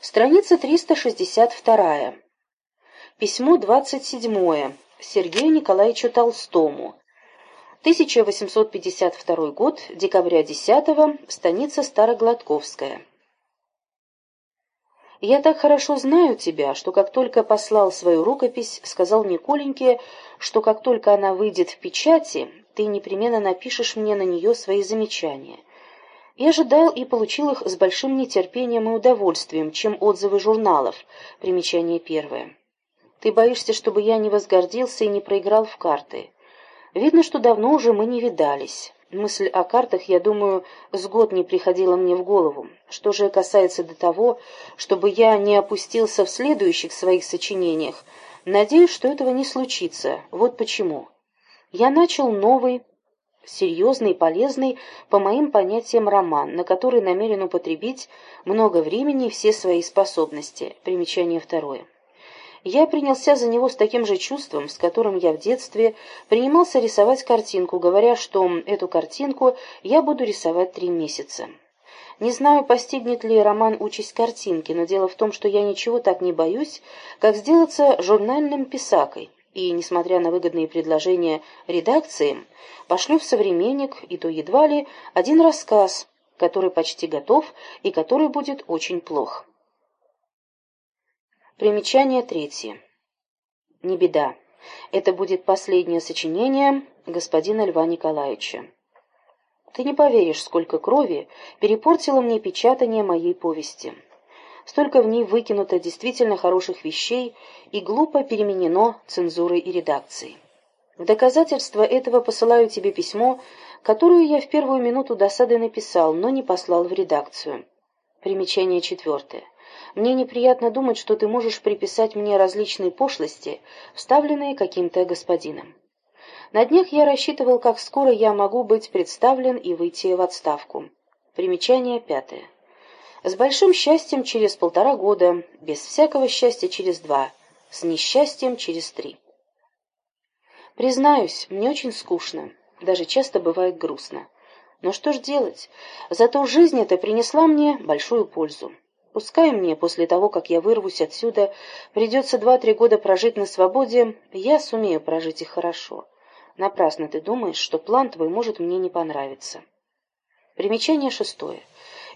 Страница 362. Письмо 27. Сергею Николаевичу Толстому. 1852 год, декабря 10 станица Старогладковская. «Я так хорошо знаю тебя, что как только послал свою рукопись, сказал Николеньке, что как только она выйдет в печати, ты непременно напишешь мне на нее свои замечания. Я ожидал и получил их с большим нетерпением и удовольствием, чем отзывы журналов. Примечание первое. Ты боишься, чтобы я не возгордился и не проиграл в карты. Видно, что давно уже мы не видались. Мысль о картах, я думаю, с год не приходила мне в голову. Что же касается до того, чтобы я не опустился в следующих своих сочинениях, надеюсь, что этого не случится. Вот почему. Я начал новый, серьезный и полезный, по моим понятиям, роман, на который намерен употребить много времени и все свои способности. Примечание второе. Я принялся за него с таким же чувством, с которым я в детстве принимался рисовать картинку, говоря, что эту картинку я буду рисовать три месяца. Не знаю, постигнет ли роман участь картинки, но дело в том, что я ничего так не боюсь, как сделаться журнальным писакой, и, несмотря на выгодные предложения редакции, пошлю в «Современник» и то едва ли один рассказ, который почти готов и который будет очень плох. Примечание третье. Не беда. Это будет последнее сочинение господина Льва Николаевича. Ты не поверишь, сколько крови перепортило мне печатание моей повести. Столько в ней выкинуто действительно хороших вещей и глупо переменено цензурой и редакцией. В доказательство этого посылаю тебе письмо, которое я в первую минуту досады написал, но не послал в редакцию. Примечание четвертое. Мне неприятно думать, что ты можешь приписать мне различные пошлости, вставленные каким-то господином. На днях я рассчитывал, как скоро я могу быть представлен и выйти в отставку. Примечание пятое. С большим счастьем через полтора года, без всякого счастья через два, с несчастьем через три. Признаюсь, мне очень скучно, даже часто бывает грустно. Но что ж делать? Зато жизнь эта принесла мне большую пользу. Пускай мне после того, как я вырвусь отсюда, придется два-три года прожить на свободе, я сумею прожить их хорошо. Напрасно ты думаешь, что план твой может мне не понравиться. Примечание шестое.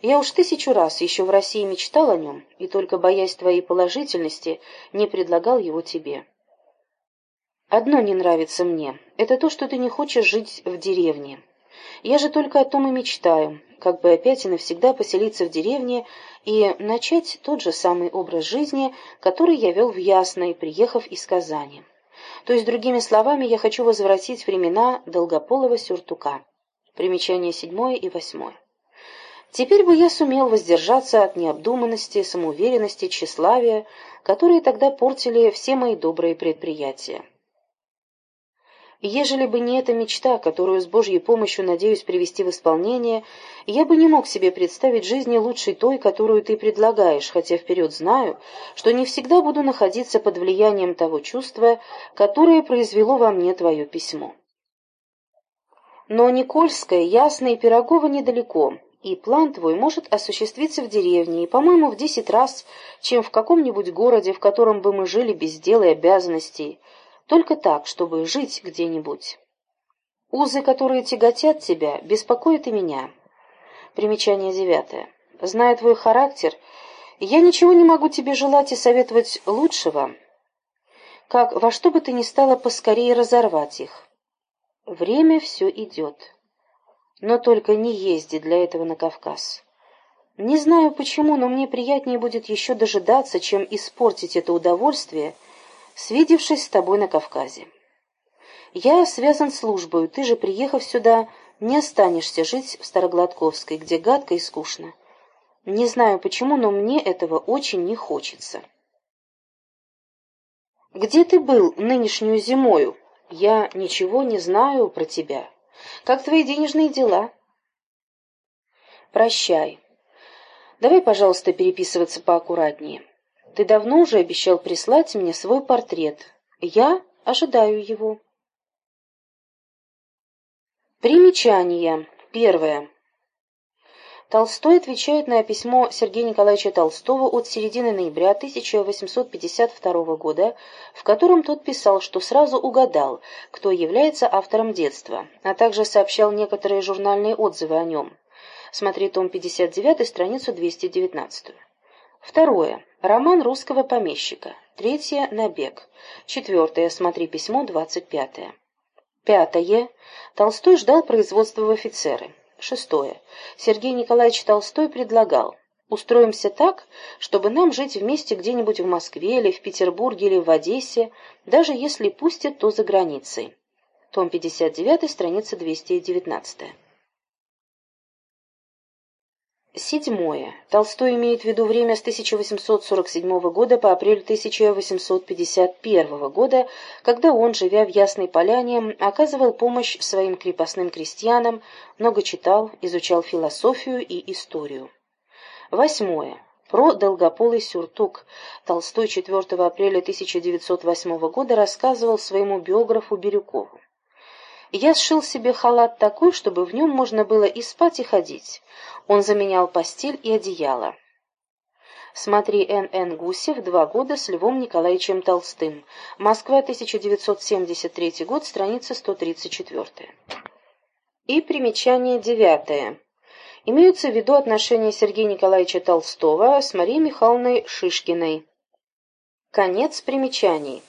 Я уж тысячу раз еще в России мечтал о нем, и только боясь твоей положительности, не предлагал его тебе. Одно не нравится мне — это то, что ты не хочешь жить в деревне. Я же только о том и мечтаю, как бы опять и навсегда поселиться в деревне и начать тот же самый образ жизни, который я вел в Ясной, приехав из Казани. То есть, другими словами, я хочу возвратить времена долгополого сюртука. Примечание седьмое и восьмое. Теперь бы я сумел воздержаться от необдуманности, самоуверенности, тщеславия, которые тогда портили все мои добрые предприятия. Ежели бы не эта мечта, которую с Божьей помощью надеюсь привести в исполнение, я бы не мог себе представить жизни лучшей той, которую ты предлагаешь, хотя вперед знаю, что не всегда буду находиться под влиянием того чувства, которое произвело во мне твое письмо. Но Никольская, Ясная и Пирогова недалеко, и план твой может осуществиться в деревне, и, по-моему, в десять раз, чем в каком-нибудь городе, в котором бы мы жили без дела и обязанностей, только так, чтобы жить где-нибудь. Узы, которые тяготят тебя, беспокоят и меня. Примечание девятое. Зная твой характер, я ничего не могу тебе желать и советовать лучшего, как во что бы ты ни стало поскорее разорвать их. Время все идет. Но только не езди для этого на Кавказ. Не знаю почему, но мне приятнее будет еще дожидаться, чем испортить это удовольствие — свидевшись с тобой на Кавказе. Я связан службою, ты же, приехав сюда, не останешься жить в Старогладковской, где гадко и скучно. Не знаю почему, но мне этого очень не хочется. Где ты был нынешнюю зимою? Я ничего не знаю про тебя. Как твои денежные дела? Прощай. Давай, пожалуйста, переписываться поаккуратнее. Ты давно уже обещал прислать мне свой портрет. Я ожидаю его. Примечание. Первое. Толстой отвечает на письмо Сергея Николаевича Толстого от середины ноября 1852 года, в котором тот писал, что сразу угадал, кто является автором детства, а также сообщал некоторые журнальные отзывы о нем. Смотри том 59, страницу 219. Второе. Роман русского помещика. Третье. Набег. Четвертое. Смотри письмо 25. Пятое. Толстой ждал производства в офицеры. Шестое. Сергей Николаевич Толстой предлагал «Устроимся так, чтобы нам жить вместе где-нибудь в Москве или в Петербурге или в Одессе, даже если пустят, то за границей». Том 59, страница 219. Седьмое. Толстой имеет в виду время с 1847 года по апрель 1851 года, когда он, живя в Ясной Поляне, оказывал помощь своим крепостным крестьянам, много читал, изучал философию и историю. Восьмое. Про долгополый сюртук. Толстой 4 апреля 1908 года рассказывал своему биографу Бирюкову. Я сшил себе халат такой, чтобы в нем можно было и спать, и ходить. Он заменял постель и одеяло. Смотри Н.Н. Гусев «Два года с Львом Николаевичем Толстым». Москва, 1973 год, страница 134. И примечание девятое. Имеются в виду отношения Сергея Николаевича Толстого с Марией Михайловной Шишкиной. Конец примечаний.